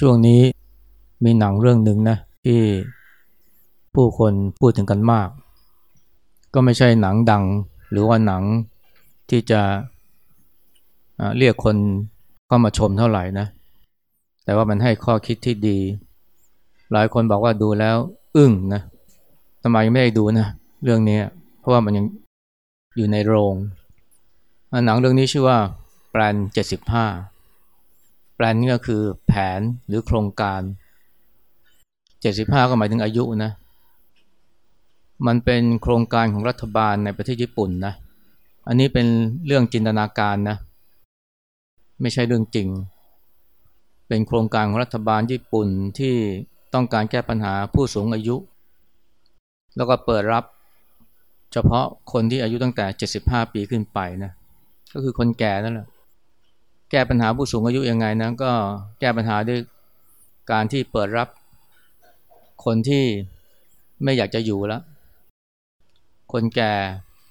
ช่วงนี้มีหนังเรื่องหนึ่งนะที่ผู้คนพูดถึงกันมาก ก็ไม่ใช่หนังดัง หรือว่าหนังที่จะเรียกคนเข้ามาชมเท่าไหร่นะ แต่ว่ามันให้ข้อคิดที่ดี หลายคนบอกว่าดูแล้ว อึ้งนะทำไมยังไม่ได้ดูนะ เรื่องนี้เพราะว่ามันยังอยู่ในโรงหนังเรื่องนี้ชื่อว่าแปลนเจ็ดสิบห้า แปลนนี่ก็คือแผนหรือโครงการเจ็ดสิบห้าก็หมายถึงอายุนะ มันเป็นโครงการของรัฐบาลในประเทศญี่ปุ่นนะ อันนี้เป็นเรื่องจินตนาการนะ ไม่ใช่เรื่องจริง เป็นโครงการของรัฐบาลญี่ปุ่นที่ต้องการแก้ปัญหาผู้สูงอายุ แล้วก็เปิดรับเฉพาะคนที่อายุตั้งแต่ 75 ปีขึ้นไปนะ ก็คือคนแก่นั่นแหละ แก้ปัญหาผู้สูงอายุยังไงนะก็แก้ปัญหาด้วยการที่เปิดรับคนที่ไม่อยากจะอยู่แล้ว คนแก่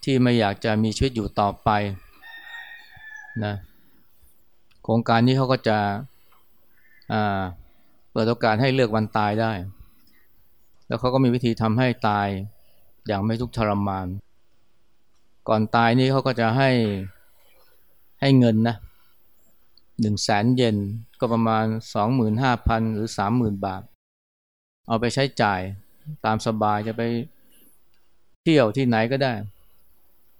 ที่ไม่อยากจะมีชีวิตอยู่ต่อไปนะโครงการนี้เขาก็จะเปิดโอกาสให้เลือกวันตายได้ แล้วเขาก็มีวิธีทำให้ตายอย่างไม่ทุกข์ทรมาน ก่อนตายนี้เขาก็จะให้ให้เงินนะ หนึ่งแสนเยนก็ประมาณสองหมื่นห้าพันหรือสามหมื่นบาท เอาไปใช้จ่ายตามสบายจะไปเที่ยวที่ไหนก็ได้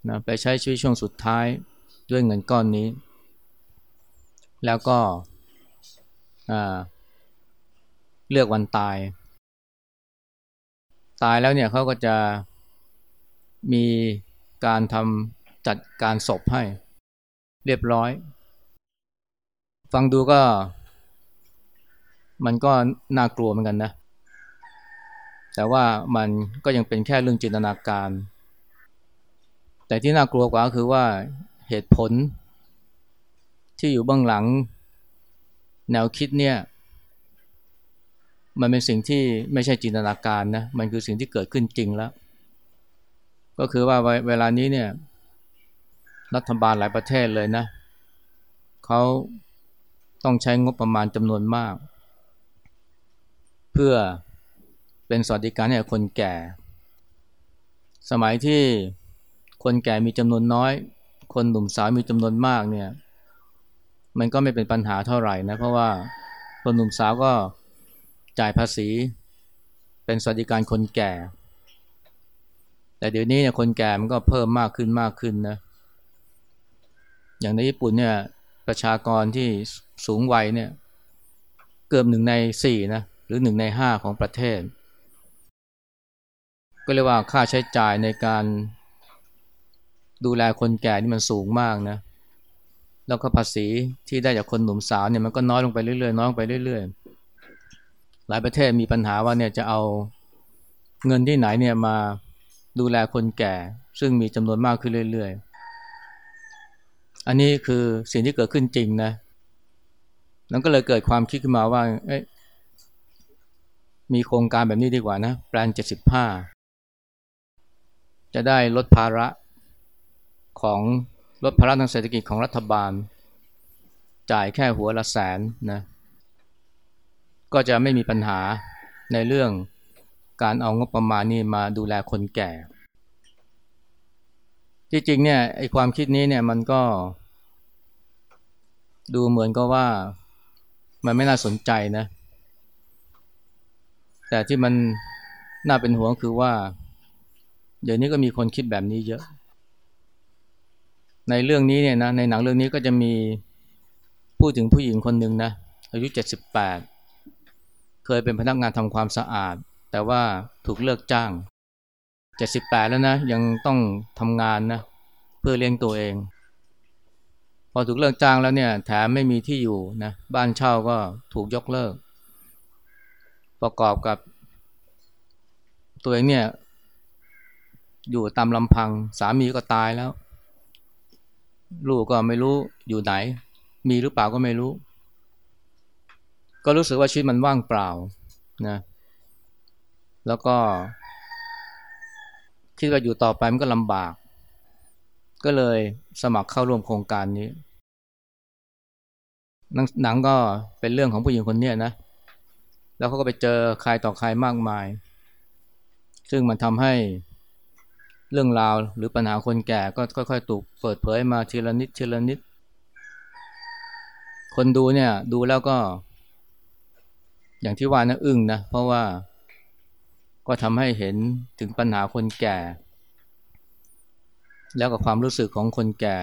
นะไปใช้ชีวิตช่วงสุดท้ายด้วยเงินก้อนนี้ แล้วก็เลือกวันตาย ตายแล้วเนี่ยเขาก็จะมีการทำจัดการศพให้ เรียบร้อย ฟังดูก็ มันก็น่ากลัวเหมือนกันนะ แต่ว่ามันก็ยังเป็นแค่เรื่องจินตนาการ แต่ที่น่ากลัวกว่าคือว่าเหตุผล ที่อยู่เบื้องหลัง แนวคิดเนี่ย มันเป็นสิ่งที่ไม่ใช่จินตนาการนะ มันคือสิ่งที่เกิดขึ้นจริงแล้ว ก็คือว่าเวลานี้เนี่ยรัฐบาลหลายประเทศเลยนะเขา ต้องใช้งบประมาณจำนวนมาก เพื่อเป็นสวัสดิการให้คนแก่ สมัยที่คนแก่มีจำนวนน้อย คนหนุ่มสาวมีจำนวนมากเนี่ย มันก็ไม่เป็นปัญหาเท่าไหร่นะเพราะว่าคนหนุ่มสาวก็จ่ายภาษี เป็นสวัสดิการคนแก่ แต่เดี๋ยวนี้เนี่ยคนแก่มันก็เพิ่มมากขึ้นมากขึ้นนะ อย่างในญี่ปุ่นเนี่ย ประชากรที่สูงวัยเนี่ยเกือบหนึ่งในสี่นะหรือหนึ่งในห้าของประเทศ ก็เรียกว่าค่าใช้จ่ายในการดูแลคนแก่นี่มันสูงมากนะแล้วก็ภาษีที่ได้จากคนหนุ่มสาวเนี่ยมันก็น้อยลงไปเรื่อยๆน้อยไปเรื่อยๆ หลายประเทศมีปัญหาว่าเนี่ยจะเอาเงินที่ไหนเนี่ยมาดูแลคนแก่ ซึ่งมีจำนวนมากขึ้นเรื่อยๆ อันนี้คือสิ่งที่เกิดขึ้นจริงนะแล้วก็เลยเกิดความคิดขึ้นมาว่าเอ๊ะมีโครงการแบบนี้ดีกว่านะแปลนเจ็ดสิบห้าจะได้ลดภาระของลดภาระทางเศรษฐกิจของรัฐบาล จ่ายแค่หัวละแสนนะก็จะไม่มีปัญหาในเรื่องการเอางบประมาณนี้มาดูแลคนแก่ จริงเนี่ยไอความคิดนี้เนี่ยมันก็ ดูเหมือนก็ว่ามันไม่น่าสนใจนะ แต่ที่มันน่าเป็นห่วงคือว่า เดี๋ยวนี้ก็มีคนคิดแบบนี้เยอะ ในเรื่องนี้เนี่ยนะในหนังเรื่องนี้ก็จะมีพูดถึงผู้หญิงคนหนึ่งนะอายุ 78 เคยเป็นพนักงานทำความสะอาด แต่ว่าถูกเลิกจ้าง 78แล้วนะ ยังต้องทำงานนะ เพื่อเลี้ยงตัวเอง พอถูกเลิกจ้างแล้วเนี่ย แถมไม่มีที่อยู่นะ บ้านเช่าก็ถูกยกเลิก ประกอบกับ ตัวเองเนี่ย อยู่ตามลำพัง สามีก็ตายแล้ว ลูกก็ไม่รู้อยู่ไหน มีหรือเปล่าก็ไม่รู้ ก็รู้สึกว่าชีวิตมันว่างเปล่านะ แล้วก็ คิดว่าอยู่ต่อไปมันก็ลำบาก ก็เลยสมัครเข้าร่วมโครงการนี้ หนังก็เป็นเรื่องของผู้หญิงคนนี้นะ แล้วเขาก็ไปเจอใครต่อใครมากมาย ซึ่งมันทำให้เรื่องราวหรือปัญหาคนแก่ก็ค่อยๆ ถูกเปิดเผยมาทีละนิดทีละนิด คนดูเนี่ยดูแล้วก็ อย่างที่ว่านะอึ้งนะ เพราะว่า ก็ทำให้เห็นถึงปัญหาคนแก่ แล้วกับความรู้สึกของคนแก่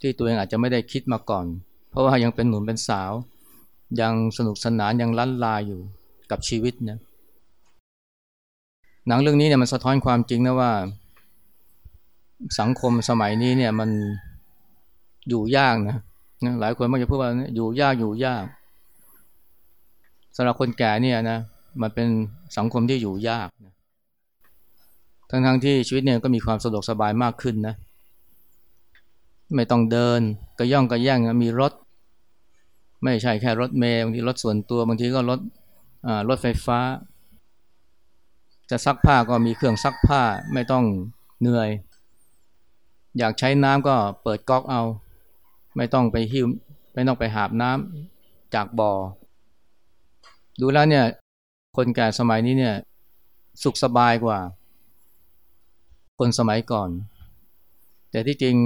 ที่ตัวเองอาจจะไม่ได้คิดมาก่อน เพราะว่ายังเป็นหนุ่มเป็นสาว ยังสนุกสนานยังล้นลาอยู่กับชีวิตนะหนังเรื่องนี้เนี่ยมันสะท้อนความจริงนะว่า สังคมสมัยนี้เนี่ยมันอยู่ยากนะนะหลายคนมักจะพูดว่าอยู่ยากอยู่ยากสำหรับคนแก่เนี่ยนะ มันเป็นสังคมที่อยู่ยากนะทั้งๆทที่ชีวิตเนี่ยก็มีความสะดวกสบายมากขึ้นนะ ไม่ต้องเดินก็ย่องก็แย่งมีรถ ไม่ใช่แค่รถเมล์บางทีรถส่วนตัวบางทีก็รถรถไฟฟ้า จะซักผ้าก็มีเครื่องซักผ้าไม่ต้องเหนื่อย อยากใช้น้ำก็เปิดก๊อกเอา ไม่ต้องไปหิ้วไม่ต้องไปหาบน้ำจากบ่อ ดูแล้วเนี่ย คนแก่สมัยนี้เนี่ย สุขสบายกว่า คนสมัยก่อน แต่ที่จริง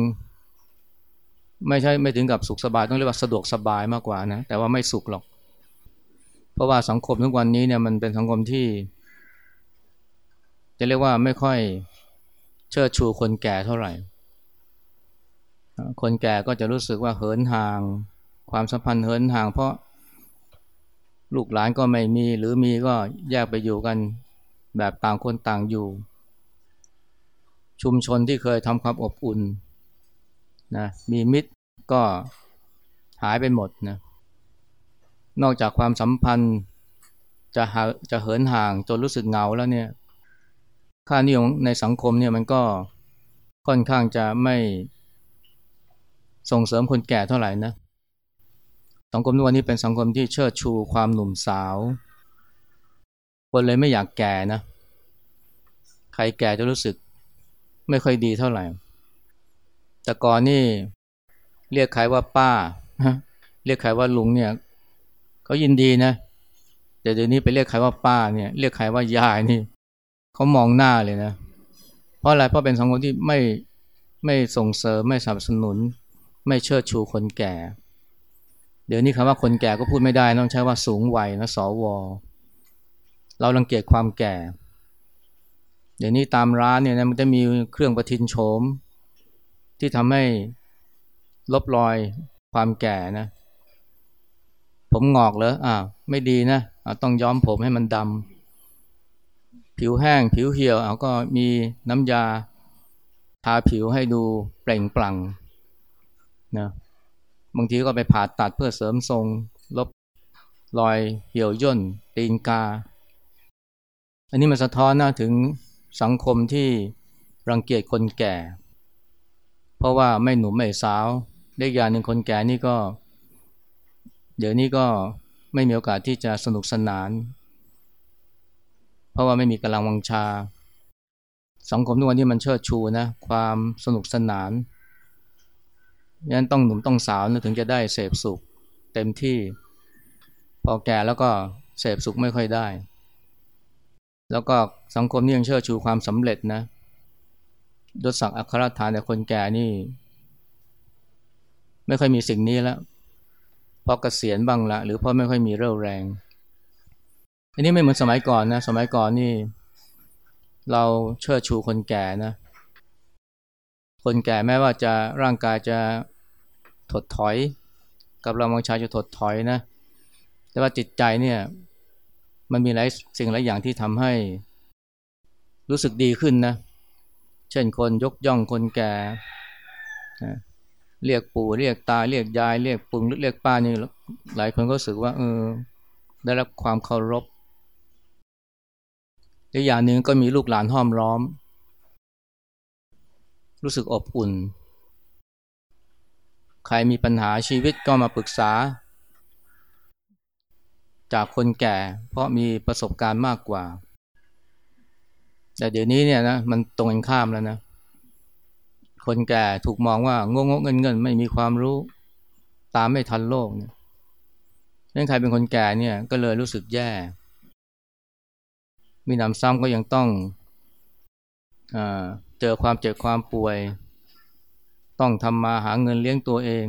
ไม่ใช่ไม่ถึงกับสุขสบายต้องเรียกว่าสะดวกสบายมากกว่านะแต่ว่าไม่สุขหรอก เพราะว่าสังคมทุกวันนี้เนี่ยมันเป็นสังคมที่ จะเรียกว่าไม่ค่อยเชิดชูคนแก่เท่าไหร่ คนแก่ก็จะรู้สึกว่าเหินห่าง ความสัมพันธ์เหินห่าง เพราะ ลูกหลานก็ไม่มีหรือมีก็แยกไปอยู่กันแบบต่างคนต่างอยู่ ชุมชนที่เคยทำความอบอุ่นนะมีมิตรก็หายไปหมดนะนอกจากความสัมพันธ์จะหาจะเหินห่างจนรู้สึกเหงาแล้วเนี่ยค่านิยมในสังคมเนี่ยมันก็ค่อนข้างจะไม่ส่งเสริมคนแก่เท่าไหร่นะ สังคมทุกวันนี้เป็นสังคมที่เชิดชูความหนุ่มสาว คนเลยไม่อยากแก่นะ ใครแก่จะรู้สึกไม่ค่อยดีเท่าไหร่ แต่ก่อนนี่เรียกใครว่าป้า เรียกใครว่าลุงเนี่ยเขายินดีนะ แต่เดี๋ยวนี้ไปเรียกใครว่าป้าเนี่ย เรียกใครว่ายายนี่เขามองหน้าเลยนะ เพราะอะไร เพราะเป็นสังคมที่ไม่ไม่ส่งเสริมไม่สนับสนุน ไม่เชิดชูคนแก่ เดี๋ยวนี้คำว่าคนแก่ก็พูดไม่ได้ต้องใช้ว่าสูงวัยนะสวเราลังเกียจความแก่ เดี๋ยวนี้ตามร้านเนี่ยนะมันจะมีเครื่องประทินโฉม ที่ทำให้ลบรอยความแก่นะ ผมงอกเหรออ่าไม่ดีนะะต้องย้อมผมให้มันดำผิวแห้ง ผิวเหี่ยวเอาก็มีน้ำยาทาผิวให้ดูเปล่งปลั่งนะ บางทีก็ไปผ่าตัดเพื่อเสริมทรงลบรอยเหี่ยวย่น ตีนกา อันนี้มันสะท้อนนะถึงสังคมที่รังเกียจคนแก่ เพราะว่าไม่หนุ่มไม่สาวเล็กอย่างหนึ่งคนแก่นี่ก็ เดี๋ยวนี้ก็ไม่มีโอกาสที่จะสนุกสนาน เพราะว่าไม่มีกำลังวังชา สังคมทุกวันนี้มันเชิดชูนะ ความสนุกสนาน ยันต้องหนุ่มต้องสาวนะถึงจะได้เสพสุขเต็มที่ พอแก่แล้วก็เสพสุขไม่ค่อยได้ แล้วก็สังคมนี่ยังเชื่อชูความสำเร็จนะยศศักดิ์อัครฐานแต่คนแก่นี่ ไม่ค่อยมีสิ่งนี้แล้วเพราะเกษียณบ้างละ หรือเพราะไม่ค่อยมีเรี่ยวแรง อันนี้ไม่เหมือนสมัยก่อนนะ สมัยก่อนนี่ เราเชิดชูคนแก่นะ คนแก่แม้ว่าจะร่างกายจะถดถอย กับเราบางชายจะถดถอยนะ แต่ว่าจิตใจเนี่ยมันมีหลายสิ่งหลายอย่างที่ทำให้รู้สึกดีขึ้นนะ เช่นคนยกย่องคนแก่ เรียกปู่เรียกตาเรียกยายเรียกปุ่งเรียกป้านี่หลายคนก็รู้สึกว่าเออได้รับความเคารพอีกอย่างหนึ่งก็มีลูกหลานห้อมล้อม รู้สึกอบอุ่น ใครมีปัญหาชีวิตก็มาปรึกษา จากคนแก่เพราะมีประสบการณ์มากกว่า แต่เดี๋ยวนี้เนี่ยนะมันตรงกันข้ามแล้วนะ คนแก่ถูกมองว่างงงเงินเงินไม่มีความรู้ตามไม่ทันโลกเนี่ยนั่นใครเป็นคนแก่เนี่ยก็เลยรู้สึกแย่ มีหนำซ้ำก็ยังต้อง เจอความเจ็บความป่วย ต้องทำมาหาเงินเลี้ยงตัวเอง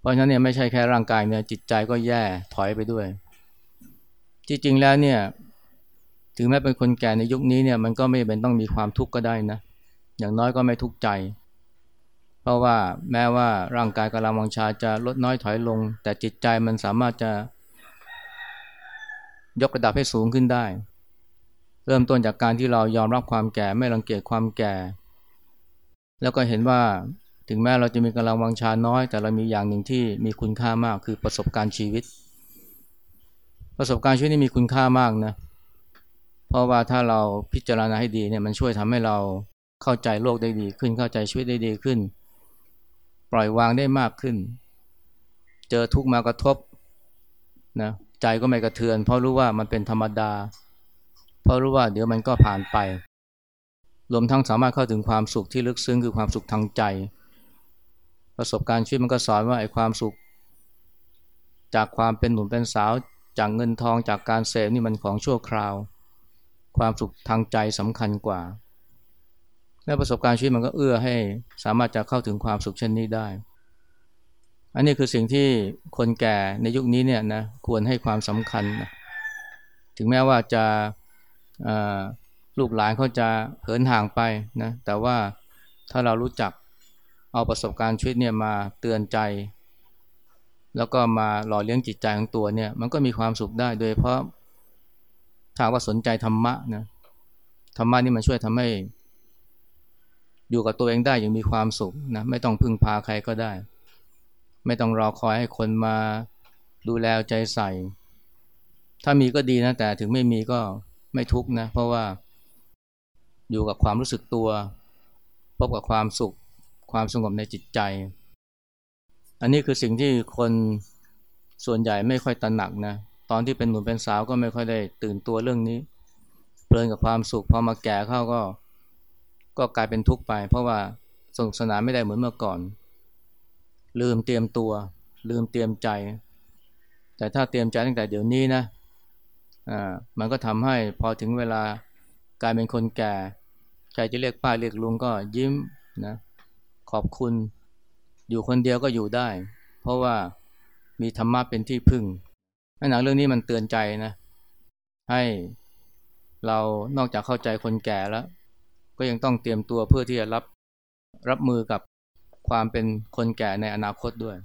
เพราะฉะนั้นเนี่ยไม่ใช่แค่ร่างกายเนี่ยจิตใจก็แย่ถอยไปด้วย จริงๆแล้วเนี่ย ถึงแม้เป็นคนแก่ในยุคนี้เนี่ยมันก็ไม่เป็นต้องมีความทุกข์ก็ได้นะ อย่างน้อยก็ไม่ทุกข์ใจ เพราะว่าแม้ว่าร่างกายกำลังวังชาจะลดน้อยถอยลง แต่จิตใจมันสามารถจะยกระดับให้สูงขึ้นได้ เริ่มต้นจากการที่เรายอมรับความแก่ไม่รังเกียจความแก่ แล้วก็เห็นว่าถึงแม้เราจะมีกำลังวังชาน้อย แต่เรามีอย่างหนึ่งที่มีคุณค่ามากคือประสบการณ์ชีวิต ประสบการณ์ชีวิตนี่มีคุณค่ามากนะเพราะว่าถ้าเราพิจารณาให้ดีเนี่ยมันช่วยทำให้เราเข้าใจโลกได้ดีขึ้น เข้าใจชีวิตได้ดีขึ้น ปล่อยวางได้มากขึ้น เจอทุกมากระทบนะใจก็ไม่กระเทือน เพราะรู้ว่ามันเป็นธรรมดา เพราะรู้ว่าเดี๋ยวมันก็ผ่านไป รวมทั้งสามารถเข้าถึงความสุขที่ลึกซึ้งคือความสุขทางใจ ประสบการณ์ชีวิตมันก็สอนว่าไอ้ความสุข จากความเป็นหนุ่มเป็นสาว จากเงินทองจากการเสพนี่มันของชั่วคราว ความสุขทางใจสำคัญกว่า และประสบการณ์ชีวิตมันก็เอื้อให้สามารถจะเข้าถึงความสุขเช่นนี้ได้ อันนี้คือสิ่งที่คนแก่ในยุคนี้เนี่ยนะควรให้ความสำคัญนะถึงแม้ว่าจะ ลูกหลานเขาจะเหินห่างไปนะแต่ว่าถ้าเรารู้จักเอาประสบการณ์ชีวิตเนี่ยมาเตือนใจ แล้วก็มาหล่อเลี้ยงจิตใจของตัวเนี่ยมันก็มีความสุขได้โดยเพราะถ้าว่าสนใจธรรมะนะธรรมะนี่มันช่วยทำให้ อยู่กับตัวเองได้อย่างมีความสุขนะไม่ต้องพึ่งพาใครก็ได้ ไม่ต้องรอคอยให้คนมาดูแลใจใส่ ถ้ามีก็ดีนะแต่ถึงไม่มีก็ ไม่ทุกข์นะ เพราะว่าอยู่กับความรู้สึกตัว พบกับความสุข ความสงบในจิตใจ อันนี้คือสิ่งที่คนส่วนใหญ่ไม่ค่อยตระหนักนะ ตอนที่เป็นหนุ่มเป็นสาวก็ไม่ค่อยได้ตื่นตัวเรื่องนี้ เพลินกับความสุข พอมาแก่เข้าก็ ก็กลายเป็นทุกข์ไป เพราะว่าสนุกสนานไม่ได้เหมือนเมื่อก่อน ลืมเตรียมตัว ลืมเตรียมใจ แต่ถ้าเตรียมใจตั้งแต่เดี๋ยวนี้นะ มันก็ทำให้พอถึงเวลากลายเป็นคนแก่ ใครจะเรียกป้าเรียกลุงก็ยิ้มนะขอบคุณ อยู่คนเดียวก็อยู่ได้ เพราะว่ามีธรรมะเป็นที่พึ่งหนังเรื่องนี้มันเตือนใจนะ ให้เรานอกจากเข้าใจคนแก่แล้ว ก็ยังต้องเตรียมตัวเพื่อที่จะรับรับมือกับความเป็นคนแก่ในอนาคตด้วย